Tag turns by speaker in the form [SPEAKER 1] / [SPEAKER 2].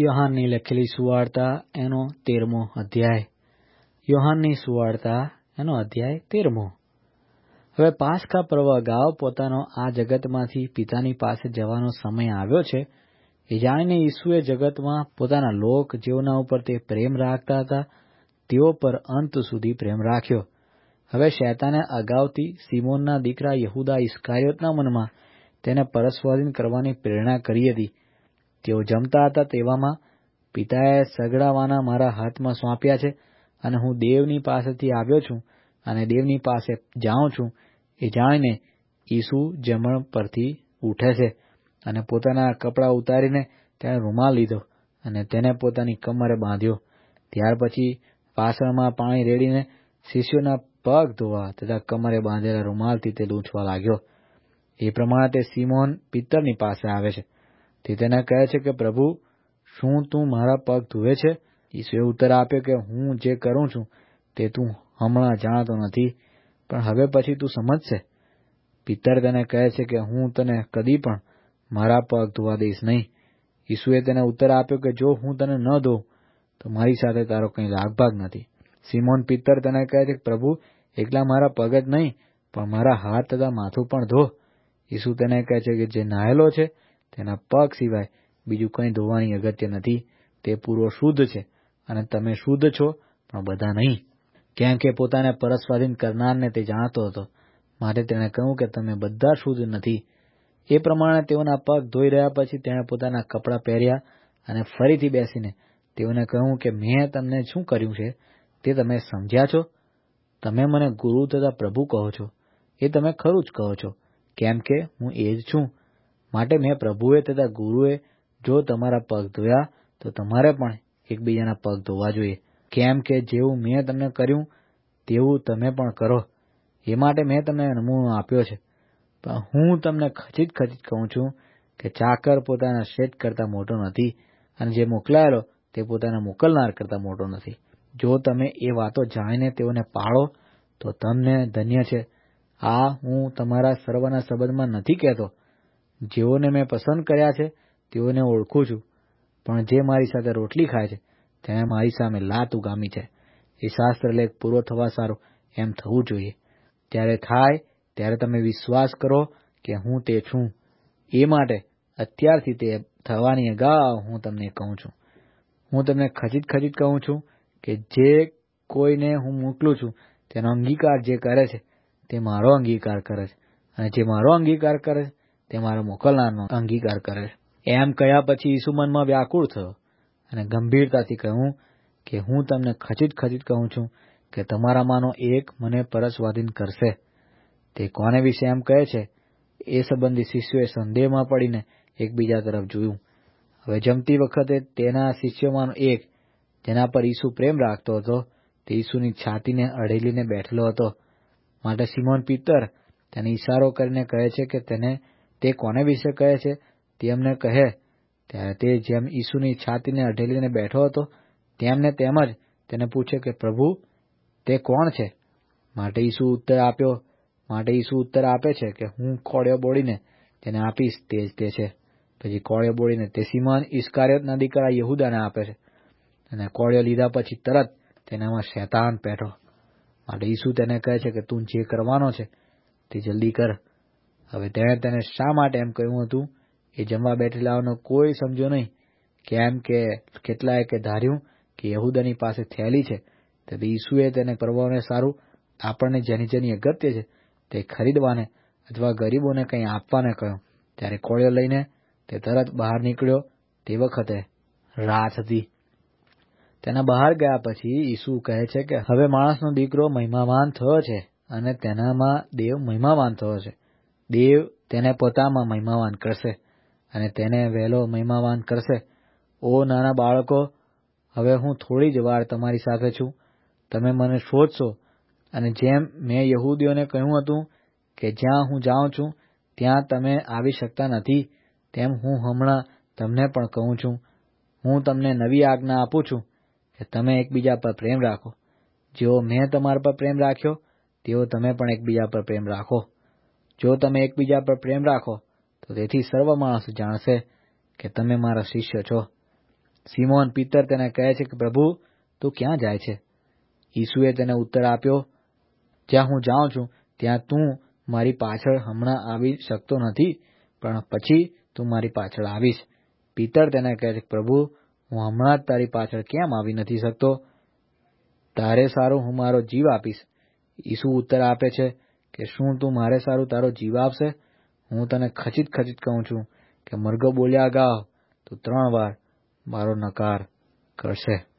[SPEAKER 1] યોહાનની લખેલી સુવાર્તા, એનો તેરમો અધ્યાય. યોહાનની સુવાર્તા, એનો અધ્યાય તેરમો. હવે પાસખા પર્વ અગાઉ પોતાનો આ જગતમાંથી પિતાની પાસે જવાનો સમય આવ્યો છે. એ જાણીને ઈસુએ જગતમાં પોતાના લોક જેઓના ઉપર તે પ્રેમ રાખતા હતા. તેઓ પર અંત સુધી પ્રેમ રાખ્યો. હવે શૈતાને અગાઉથી સિમોનના દીકરા યહુદા ઇસ્કારિયોતના મનમાં તેને પરસ્વાધીન કરવાની પ્રેરણા કરી હતી. તેઓ જમતા હતા તેવામાં પિતાએ સગડાવાના મારા હાથમાં સોંપ્યા છે અને હું દેવની પાસેથી આવ્યો છું અને દેવની પાસે જાઉં છું એ જાણીને ઈસુ જમણ પરથી ઉઠે છે અને પોતાના કપડાં ઉતારીને તેણે રૂમાલ લીધો અને તેને પોતાની કમરે બાંધ્યો. ત્યાર પછી વાસણમાં પાણી રેડીને શિષ્યોના પગ ધોવા તથા કમરે બાંધેલા રૂમાલથી તે લૂંછવા લાગ્યો. એ પ્રમાણે તે સિમોન પિત્તરની પાસે આવે છે. તે તેને કહે છે કે, પ્રભુ, શું તું મારા પગ ધુવે છે? ઈસુએ ઉત્તર આપ્યો કે, હું જે કરું છું તે તું હમણાં જાણતો નથી, પણ હવે પછી તું સમજશે. પિત્તર તેને કહે છે કે, હું તને કદી પણ મારા પગ ધોવા દઈશ નહીં. ઈસુએ તેને ઉત્તર આપ્યો કે, જો હું તને ન ધોઉં, તો મારી સાથે તારો કંઈ લાગભાગ નથી. સિમોન પિત્તર તેને કહે છે પ્રભુ, એકલા મારા પગ જ નહીં, પણ મારા હાથ તથા માથું પણ ધો. ઈસુ તેને કહે છે કે, જે નાહેલો છે તેના પગ સિવાય બીજું કંઈ ધોવાની અગત્ય નથી. તે પૂરો શુદ્ધ છે અને તમે શુદ્ધ છો, પણ બધા નહીં. કેમ કે પોતાને પરસ્વાધીન કરનારને તે જાણતો હતો. માટે તેણે કહ્યું કે તમે બધા શુદ્ધ નથી. એ પ્રમાણે તેઓના પગ ધોઈ રહ્યા પછી તેણે પોતાના કપડાં પહેર્યા અને ફરીથી બેસીને તેઓને કહ્યું કે મેં તમને શું કર્યું છે? તે તમે સમજ્યા છો? તમે મને ગુરુ તથા પ્રભુ કહો છો. એ તમે ખરું જ કહો છો. કેમ કે હું એ જ છું. માટે મેં પ્રભુએ તથા ગુરુએ જો તમારા પગ ધોયા, તો તમારે પણ એકબીજાના પગ ધોવા જોઈએ. કેમ કે જેવું મેં તમને કર્યું, તેવું તમે પણ કરો. એ માટે મેં તમને નમૂનો આપ્યો છે. પણ હું તમને ખચિત ખચિત કહું છું કે ચાકર પોતાના શેઠ કરતાં મોટો નથી અને જે મોકલાયેલો તે પોતાના મોકલનાર કરતાં મોટો નથી. જો તમે એ વાતો જાણીને તેઓને પાળો, તો તમને ધન્ય છે. આ હું તમારા સર્વના સંબંધમાં નથી કહેતો. જેઓને મેં પસંદ કર્યા છે, તેઓને ઓળખું છું. પણ જે મારી સાથે રોટલી ખાય છે તેને મારી સામે લાત ઉગામી છે. એ શાસ્ત્ર લેખ પૂરો થવા સારું એમ થવું જોઈએ. ત્યારે થાય, ત્યારે તમે વિશ્વાસ કરો કે હું તે છું. એ માટે અત્યારથી તે થવાની અગાઉ હું તમને કહું છું. હું તમને ખચિત ખચિત કહું છું કે જે કોઈને હું મોકલું છું, તેનો અંગીકાર જે કરે છે, તે મારો અંગીકાર કરે છે. અને જે મારો અંગીકાર કરે છે તે મારા મોકલનારનો અંગીકાર કરે. એમ કહ્યા પછી ઈસુ મનમાં વ્યાકુળ થયો અને ગંભીરતાથી કહ્યું કે હું તમને ખચિત ખચિત કહું છું કે તમારામાંનો એક મને પરસ્વાધીન કરશે. તે કોને વિશે એમ કહે છે? એ સંબંધી શિષ્યોએ સંદેહમાં પડીને એકબીજા તરફ જોયું. હવે જમતી વખતે તેના શિષ્યોમાંનો એક, જેના પર ઈસુ પ્રેમ રાખતો હતો, તે ઈસુની છાતીને અડેલીને બેઠેલો હતો. માટે સિમોન પિત્તર તેને ઈશારો કરીને કહે છે કે તેને તે કોને વિશે કહે છે? તે અમને કહે. ત્યારે તે જેમ ઈસુની છાતીને અઢેલીને બેઠો હતો, તેમને તેમ જ તેને પૂછે કે, પ્રભુ, તે કોણ છે? માટે ઈસુ ઉત્તર આપ્યો. માટે ઈસુ ઉત્તર આપે છે કે, હું કોળિયો બોળીને તેને આપીશ, તે જ તે છે. પછી કોળિયો બોળીને તે સિમોન ઇસ્કારિયોતના દીકરા યહુદાને આપે છે. અને કોળિયો લીધા પછી તરત તેનામાં શૈતાન પેઠો. માટે ઈસુ તેને કહે છે કે, તું જે કરવાનો છે તે જલ્દી કર. હવે તેણે તેને શા માટે એમ કહ્યું હતું? એ જમવા બેઠેલાઓનો કોઈ સમજ્યો નહીં કેમ કે કેટલાએ કે ધાર્યું કે યહુદાની પાસે થયેલી છે. તેથી ઈસુએ તેને પરવાને સારું, આપણને જેની જેની અગત્ય છે તે ખરીદવાને અથવા ગરીબોને કંઈ આપવાને કહ્યું. ત્યારે કોળિયો લઈને તે તરત બહાર નીકળ્યો તે વખતે રાત હતી. તેના બહાર ગયા પછી ઈસુ કહે છે કે હવે માણસનો દીકરો મહિમાવાન થયો છે અને તેનામાં દેવ મહિમાવાન થયો છે. દેવ તેને પોતામાં મહિમાવાન કરશે અને તેને વહેલો મહિમાવાન કરશે. ઓ નાના બાળકો, હવે હું થોડી જ વાર તમારી સાથે છું. તમે મને શોધશો. અને જેમ મેં યહૂદીઓને કહ્યું હતું કે જ્યાં હું જાઉં છું, ત્યાં તમે આવી શકતા નથી, તેમ હું હમણાં તમને પણ કહું છું. હું તમને નવી આજ્ઞા આપું છું કે તમે એકબીજા પર પ્રેમ રાખો. જેવો મેં તમારા પર પ્રેમ રાખ્યો તેવો તમે પણ એકબીજા પર પ્રેમ રાખો. જો તમે એકબીજા પર પ્રેમ રાખો, તો તેથી સર્વ માણસ જાણશે કે તમે મારા શિષ્ય છો. સિમોન પિત્તર તેને કહે છે કે, પ્રભુ, તું ક્યાં જાય છે? ઈસુએ તેને ઉત્તર આપ્યો, જ્યાં હું જાઉં છું, ત્યાં તું મારી પાછળ હમણાં આવી શકતો નથી, પણ પછી તું મારી પાછળ આવીશ. પિત્તર તેને કહે છે પ્રભુ, હું હમણાં જ તારી પાછળ કેમ આવી નથી શકતો? તારે સારું હું મારો જીવ આપીશ. ઈસુ ઉત્તર આપે છે કે શું તું મારે સારું તારો જીવ આપશે? હું તને ખચિત ખચિત કહું છું કે, મરઘો બોલ્યા અગાઉ તું ત્રણ વાર મારો નકાર કરશે.